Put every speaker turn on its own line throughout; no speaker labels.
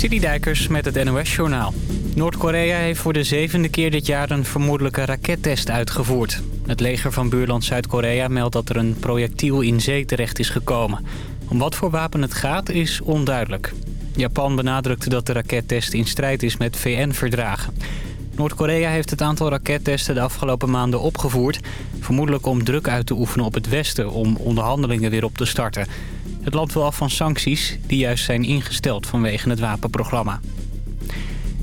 Dijkers met het NOS-journaal. Noord-Korea heeft voor de zevende keer dit jaar een vermoedelijke rakettest uitgevoerd. Het leger van buurland Zuid-Korea meldt dat er een projectiel in zee terecht is gekomen. Om wat voor wapen het gaat is onduidelijk. Japan benadrukte dat de rakettest in strijd is met VN-verdragen. Noord-Korea heeft het aantal rakettesten de afgelopen maanden opgevoerd... vermoedelijk om druk uit te oefenen op het Westen om onderhandelingen weer op te starten... Het land wil af van sancties die juist zijn ingesteld vanwege het wapenprogramma.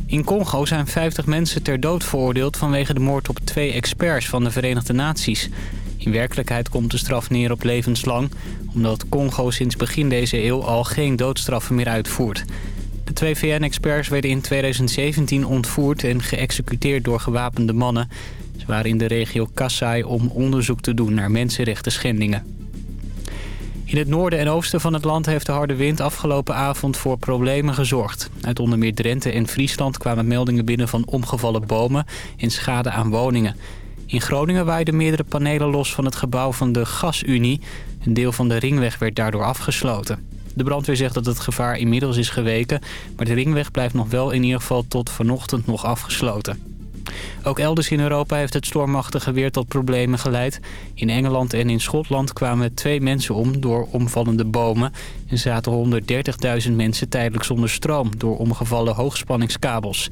In Congo zijn 50 mensen ter dood veroordeeld vanwege de moord op twee experts van de Verenigde Naties. In werkelijkheid komt de straf neer op levenslang... omdat Congo sinds begin deze eeuw al geen doodstraffen meer uitvoert. De twee VN-experts werden in 2017 ontvoerd en geëxecuteerd door gewapende mannen. Ze waren in de regio Kassai om onderzoek te doen naar mensenrechten schendingen. In het noorden en oosten van het land heeft de harde wind afgelopen avond voor problemen gezorgd. Uit onder meer Drenthe en Friesland kwamen meldingen binnen van omgevallen bomen en schade aan woningen. In Groningen waaiden meerdere panelen los van het gebouw van de Gasunie. Een deel van de ringweg werd daardoor afgesloten. De brandweer zegt dat het gevaar inmiddels is geweken... maar de ringweg blijft nog wel in ieder geval tot vanochtend nog afgesloten. Ook elders in Europa heeft het stormachtige weer tot problemen geleid. In Engeland en in Schotland kwamen twee mensen om door omvallende bomen... en zaten 130.000 mensen tijdelijk zonder stroom door omgevallen hoogspanningskabels.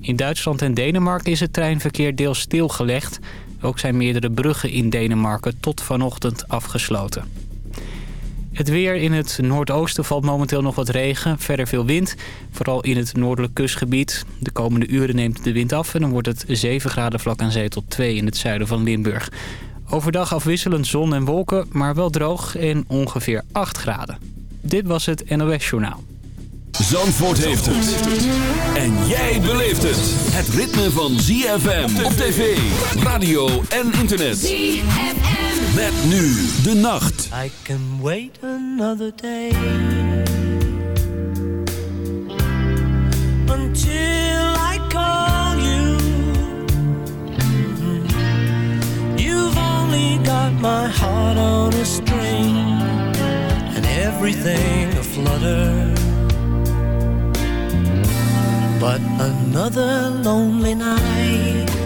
In Duitsland en Denemarken is het treinverkeer deels stilgelegd. Ook zijn meerdere bruggen in Denemarken tot vanochtend afgesloten. Het weer in het noordoosten valt momenteel nog wat regen. Verder veel wind, vooral in het noordelijk kustgebied. De komende uren neemt de wind af en dan wordt het 7 graden vlak aan zee tot 2 in het zuiden van Limburg. Overdag afwisselend zon en wolken, maar wel droog en ongeveer 8 graden. Dit was het NOS Journaal.
Zandvoort heeft het. En jij beleeft het. Het ritme van ZFM op tv, radio en internet. ZFM. Met nu de nacht.
I can wait another day. Until I call you. You've only got my heart on a string. And everything aflutter. But another lonely night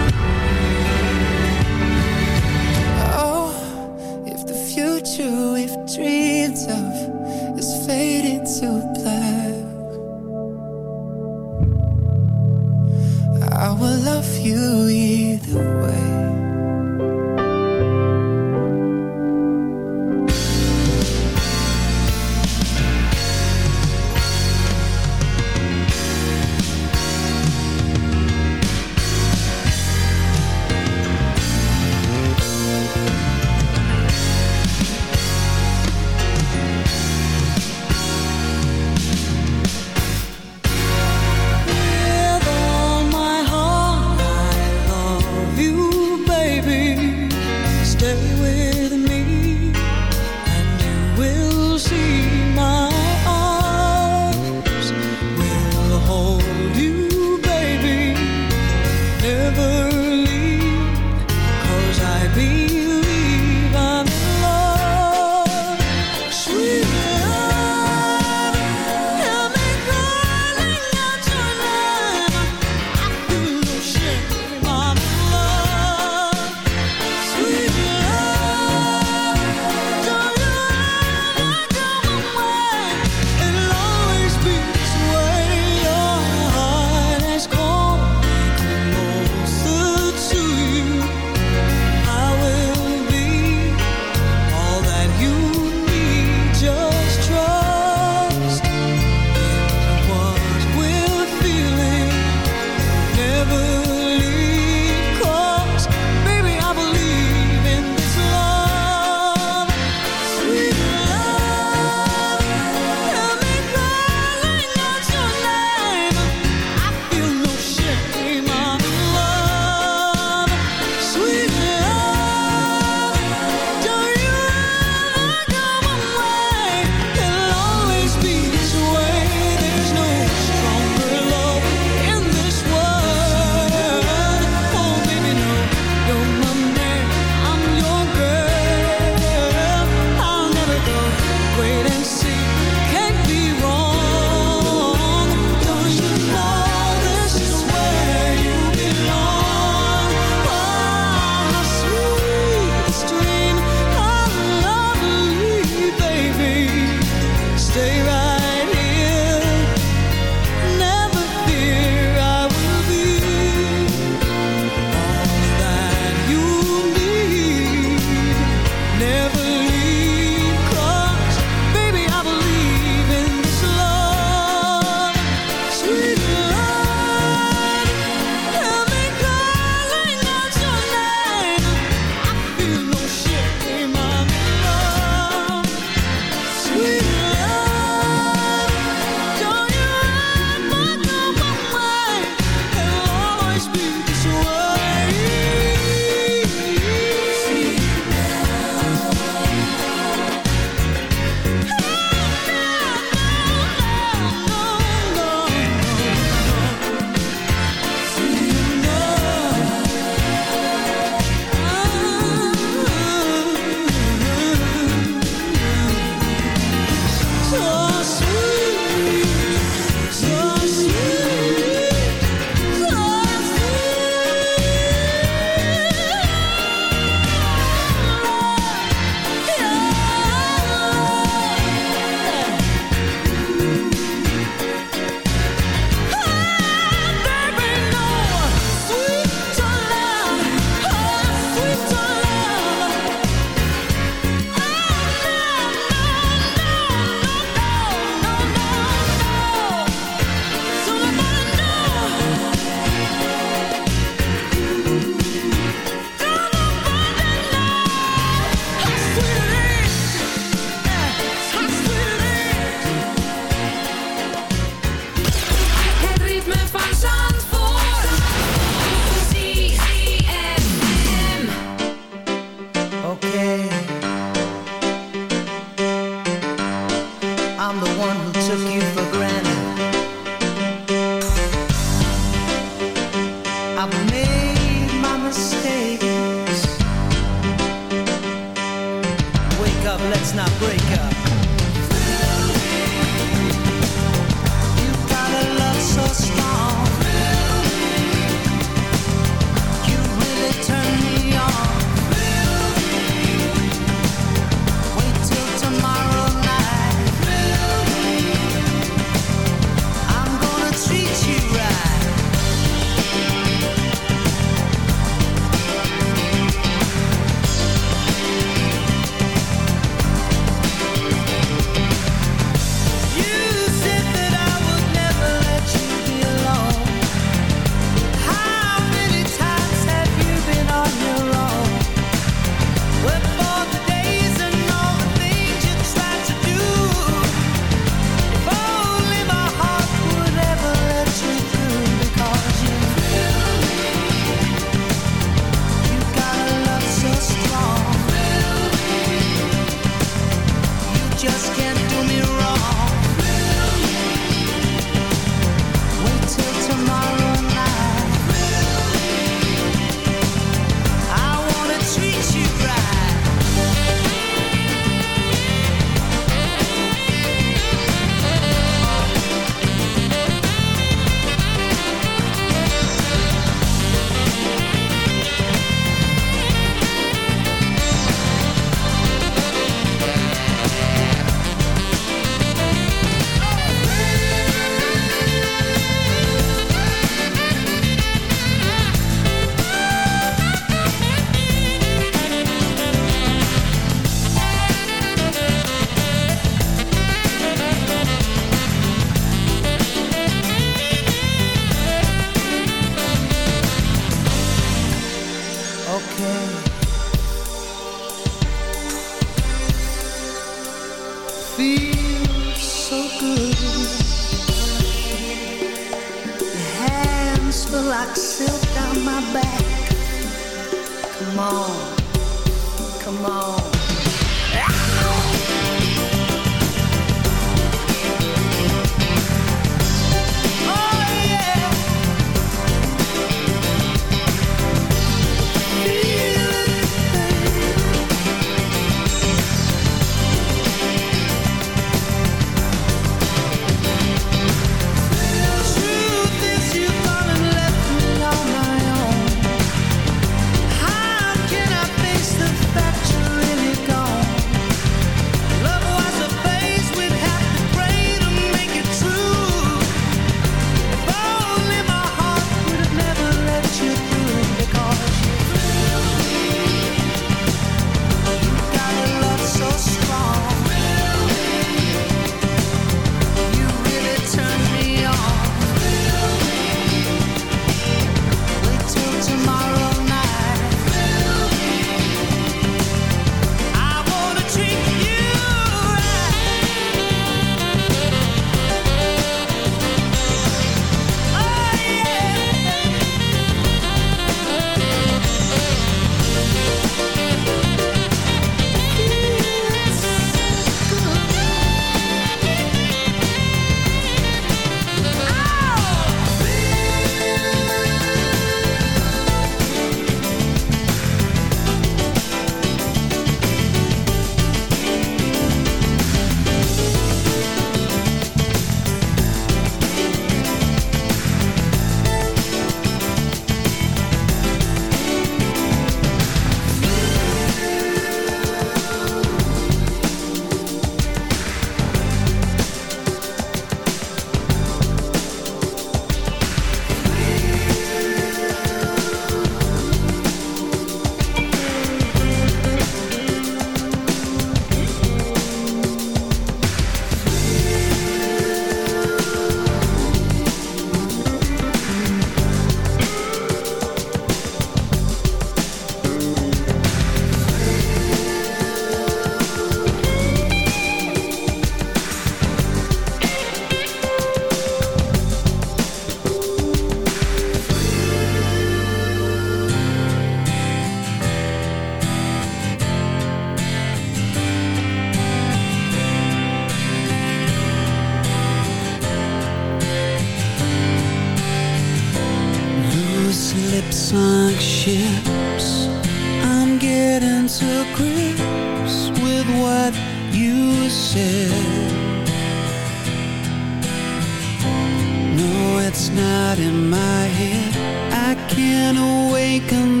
not in my head. I can't awaken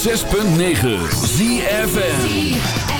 106.9 ZFM.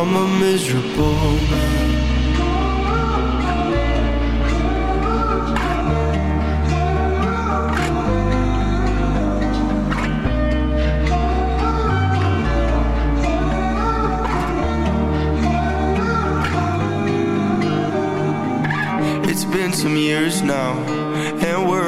I'm a miserable man. It's been some years now, and we're.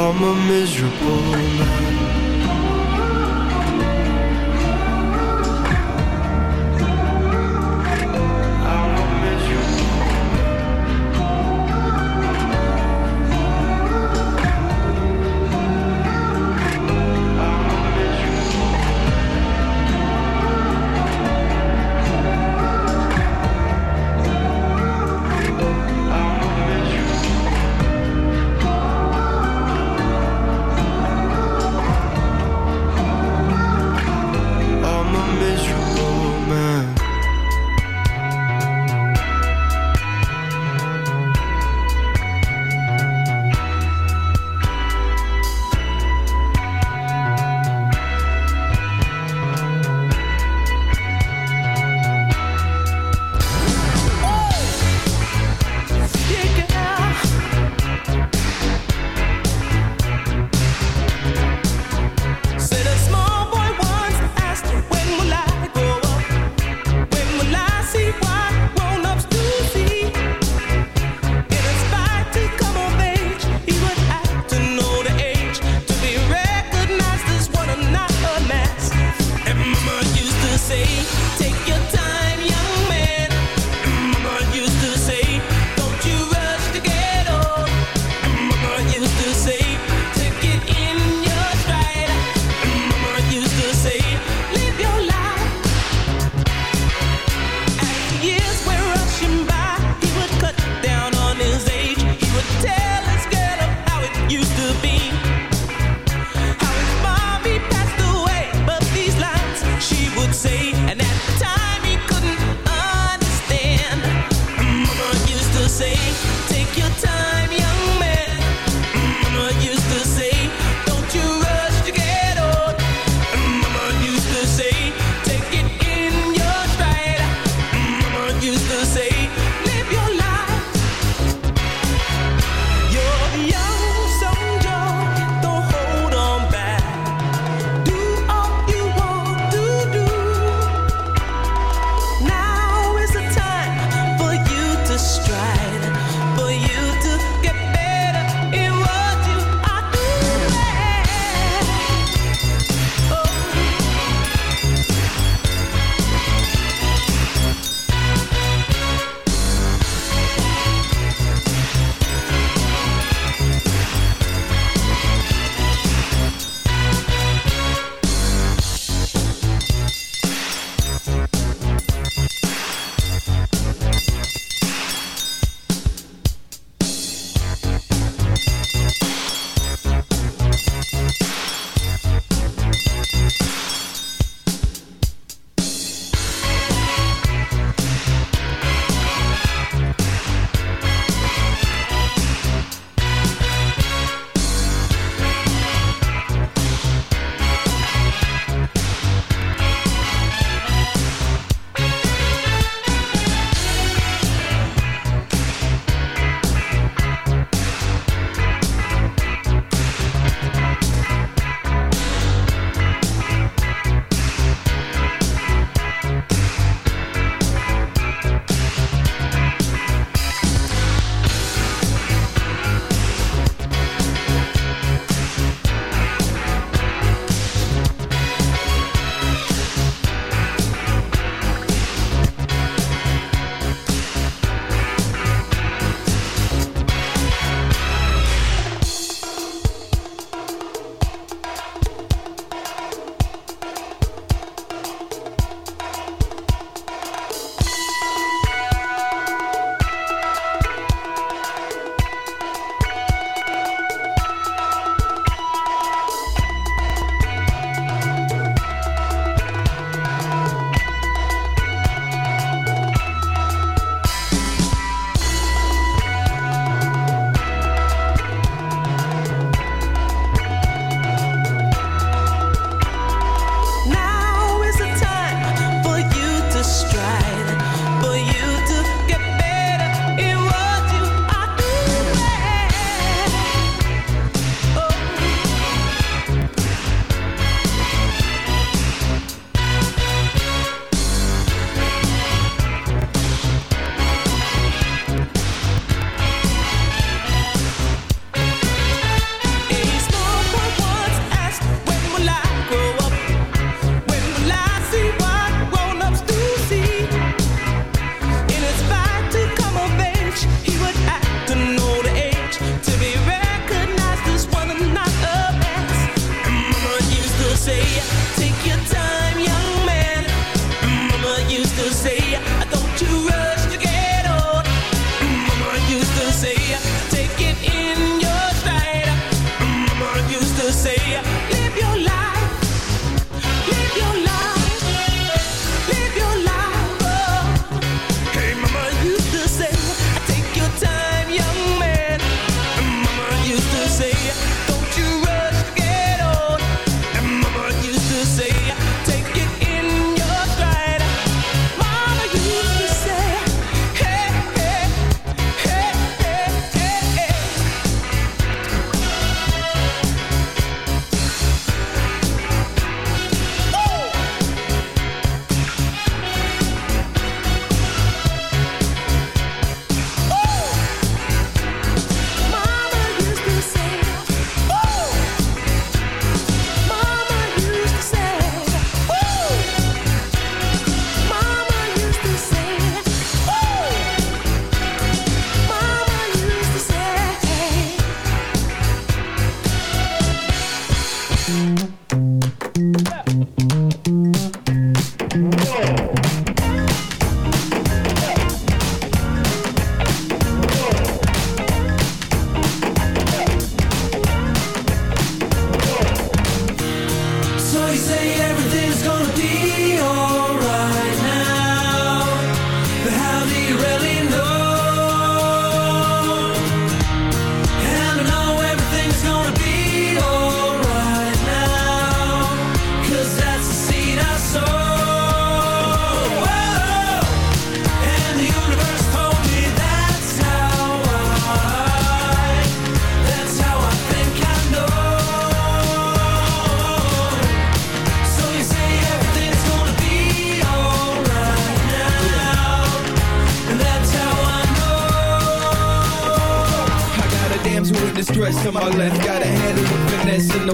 I'm a miserable man.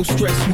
stress,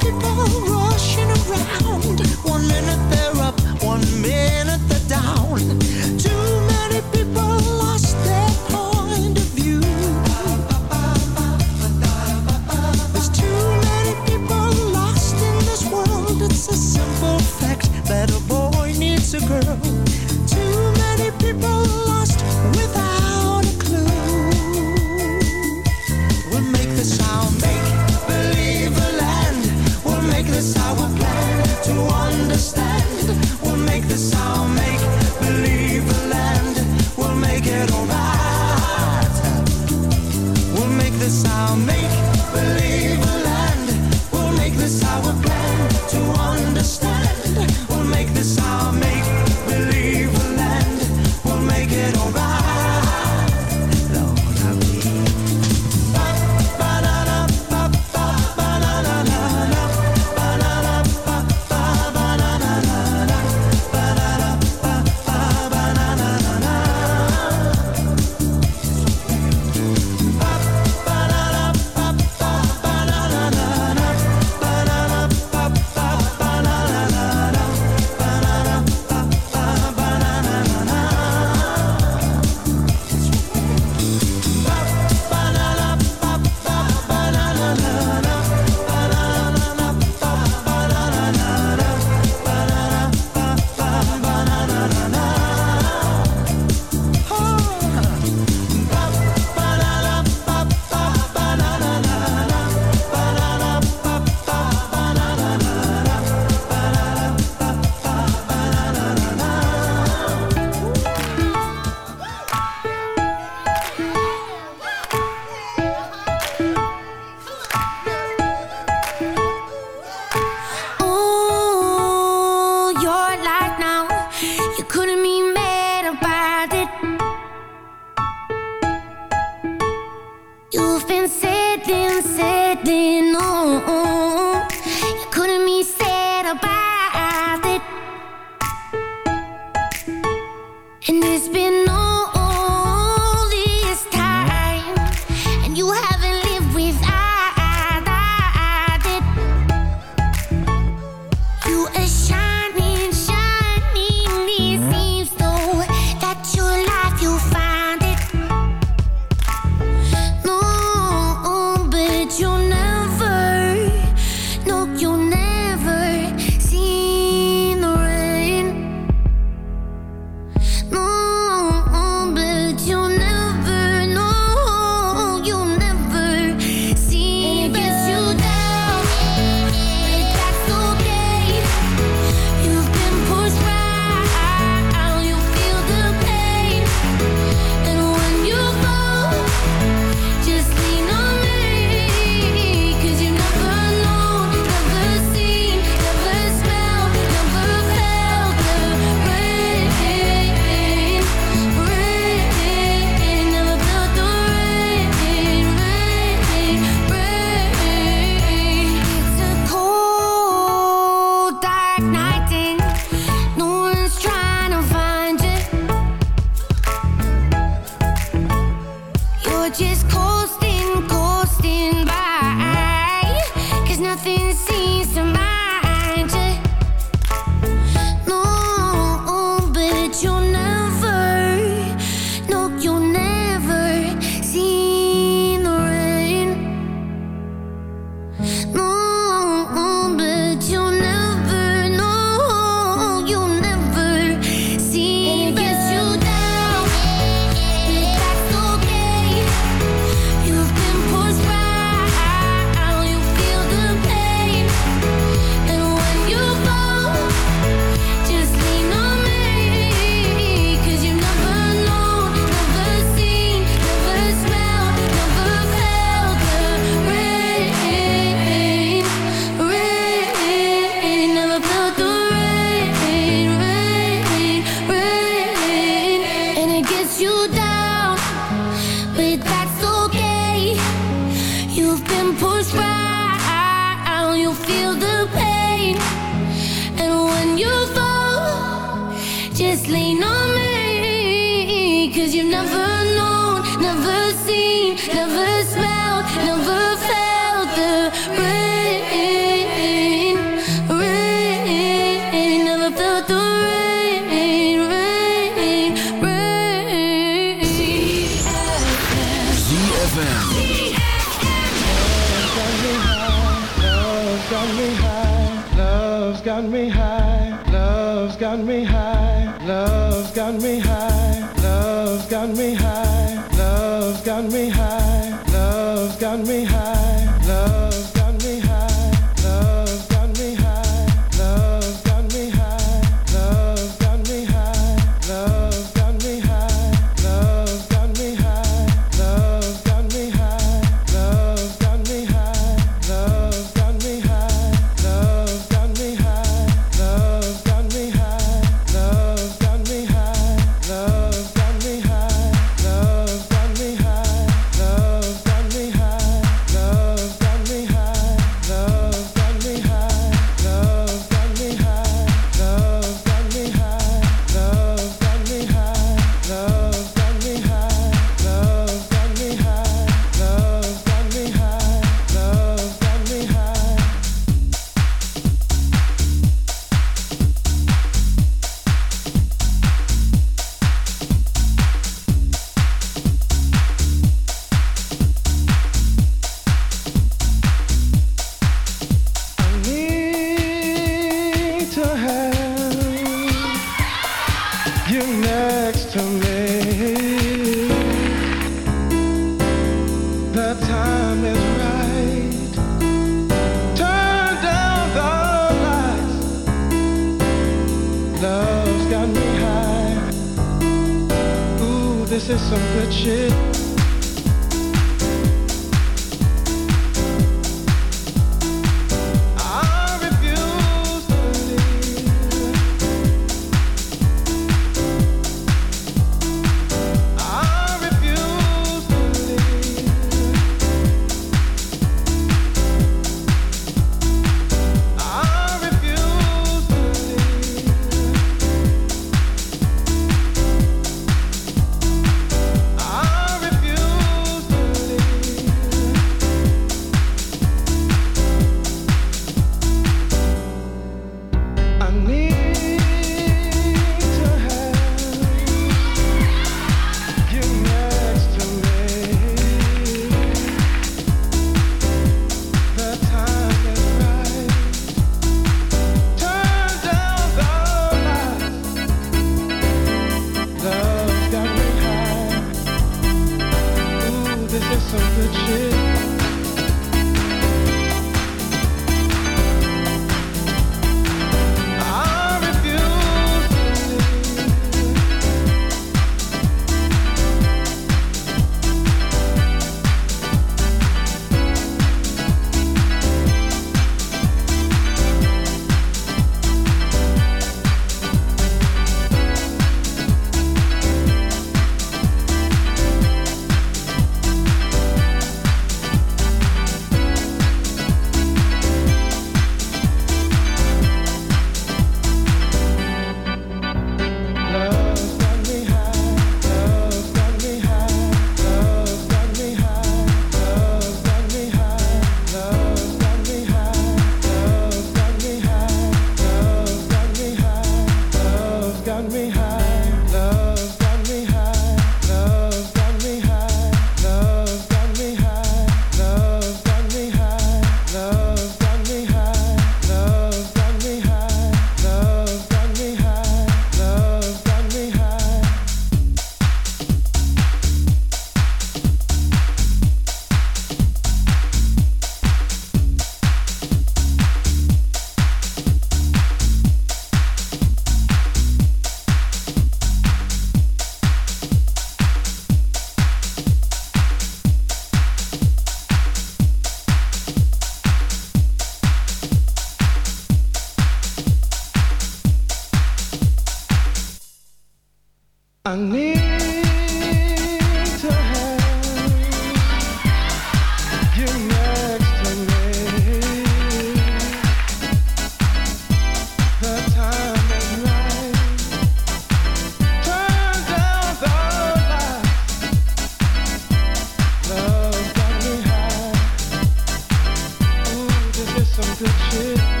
some good shit.